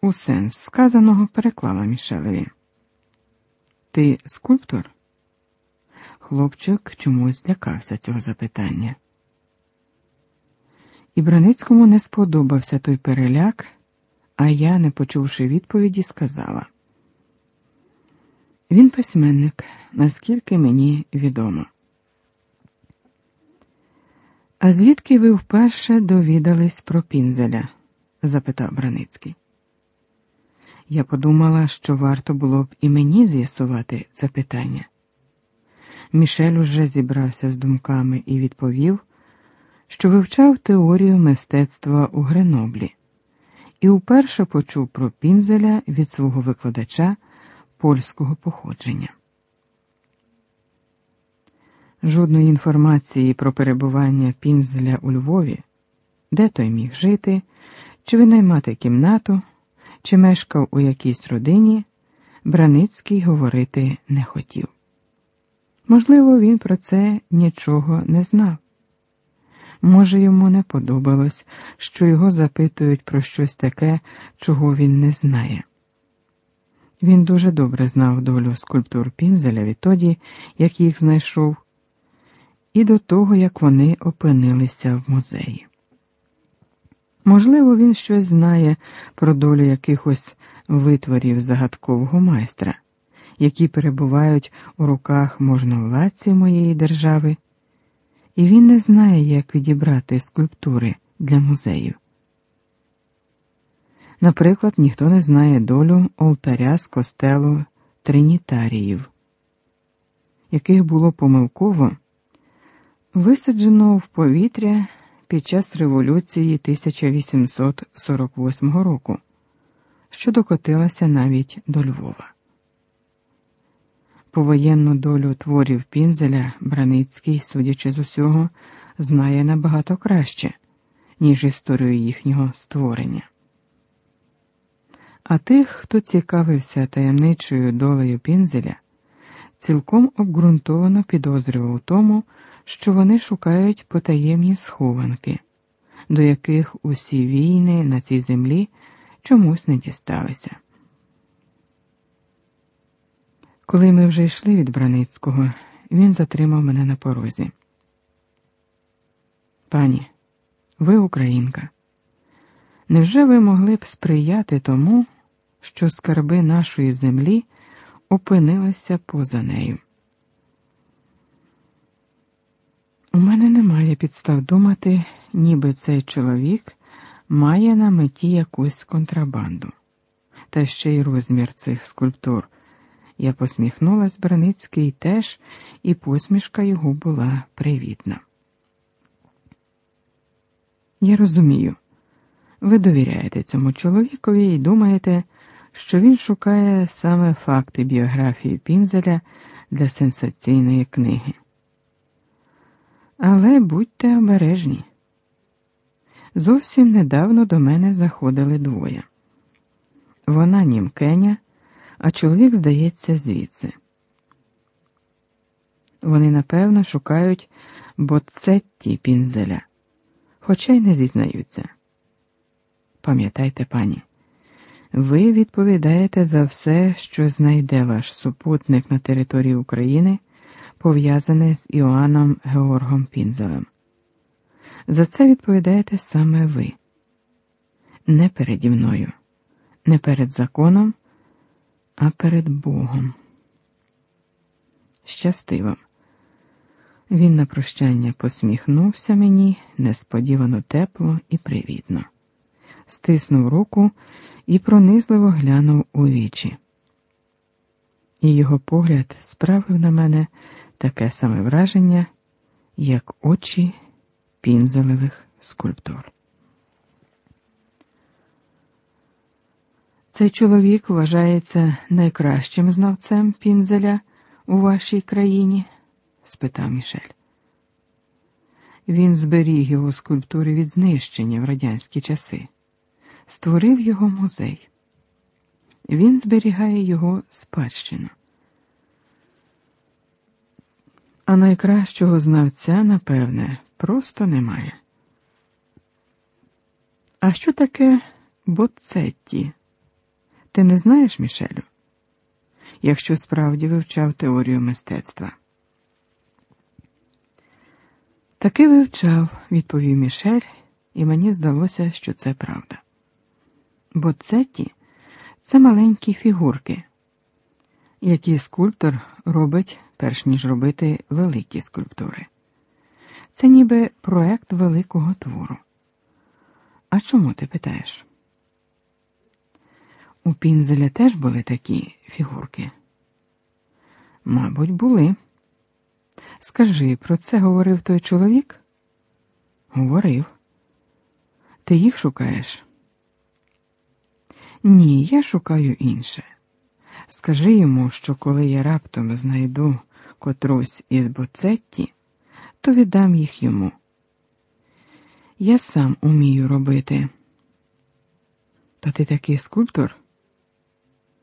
у сенс сказаного переклала Мішелеві. Ти скульптор? Хлопчик чомусь злякався цього запитання. І Браницькому не сподобався той переляк, а я, не почувши відповіді, сказала. Він письменник, наскільки мені відомо. А звідки ви вперше довідались про пінзеля? запитав Браницький. Я подумала, що варто було б і мені з'ясувати це питання. Мішель уже зібрався з думками і відповів, що вивчав теорію мистецтва у Греноблі і вперше почув про пінзеля від свого викладача польського походження. Жодної інформації про перебування пінзеля у Львові, де той міг жити, чи винаймати кімнату, чи мешкав у якійсь родині, Браницький говорити не хотів. Можливо, він про це нічого не знав. Може, йому не подобалось, що його запитують про щось таке, чого він не знає. Він дуже добре знав долю скульптур Пінзеля відтоді, як їх знайшов, і до того, як вони опинилися в музеї. Можливо, він щось знає про долю якихось витворів загадкового майстра, які перебувають у руках можновладців моєї держави, і він не знає, як відібрати скульптури для музеїв. Наприклад, ніхто не знає долю олтаря з костелу Тринітаріїв, яких було помилково висаджено в повітря під час революції 1848 року, що докотилася навіть до Львова. Повоєнну долю творів Пінзеля Браницький, судячи з усього, знає набагато краще, ніж історію їхнього створення. А тих, хто цікавився таємничою долею Пінзеля, цілком обґрунтовано підозрював у тому, що вони шукають потаємні схованки, до яких усі війни на цій землі чомусь не дісталися. Коли ми вже йшли від Браницького, він затримав мене на порозі. Пані, ви українка. Невже ви могли б сприяти тому, що скарби нашої землі опинилися поза нею? У мене немає підстав думати, ніби цей чоловік має на меті якусь контрабанду, та ще й розмір цих скульптур. Я посміхнулась Браницький теж, і посмішка його була привітна. Я розумію, ви довіряєте цьому чоловікові і думаєте, що він шукає саме факти біографії Пінзеля для сенсаційної книги. Але будьте обережні. Зовсім недавно до мене заходили двоє. Вона німкеня, а чоловік, здається, звідси. Вони, напевно, шукають боцетті пінзеля, хоча й не зізнаються. Пам'ятайте, пані, ви відповідаєте за все, що знайде ваш супутник на території України пов'язане з Іоанном Георгом Пінзелем. За це відповідаєте саме ви, не переді мною, не перед законом, а перед Богом. Щастиво. Він на прощання посміхнувся мені несподівано тепло і привітно, стиснув руку і пронизливо глянув у вічі. І його погляд справив на мене таке саме враження, як очі пінзелевих скульптур. Цей чоловік вважається найкращим знавцем пінзеля у вашій країні? спитав Мішель. Він зберіг його скульптури від знищення в радянські часи, створив його музей. Він зберігає його спадщину. А найкращого знавця, напевне, просто немає. А що таке боцетті? Ти не знаєш, Мішелю? Якщо справді вивчав теорію мистецтва. Таки вивчав, відповів Мішель, і мені здалося, що це правда. Бо цеті це маленькі фігурки, які скульптор робить, перш ніж робити великі скульптури. Це ніби проект великого твору. А чому ти питаєш? У Пінзеля теж були такі фігурки? Мабуть, були. Скажи, про це говорив той чоловік? Говорив. Ти їх шукаєш? Ні, я шукаю інше. Скажи йому, що коли я раптом знайду котрусь із боцетті, то віддам їх йому. Я сам умію робити. Та ти такий скульптор?